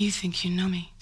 You think you know me.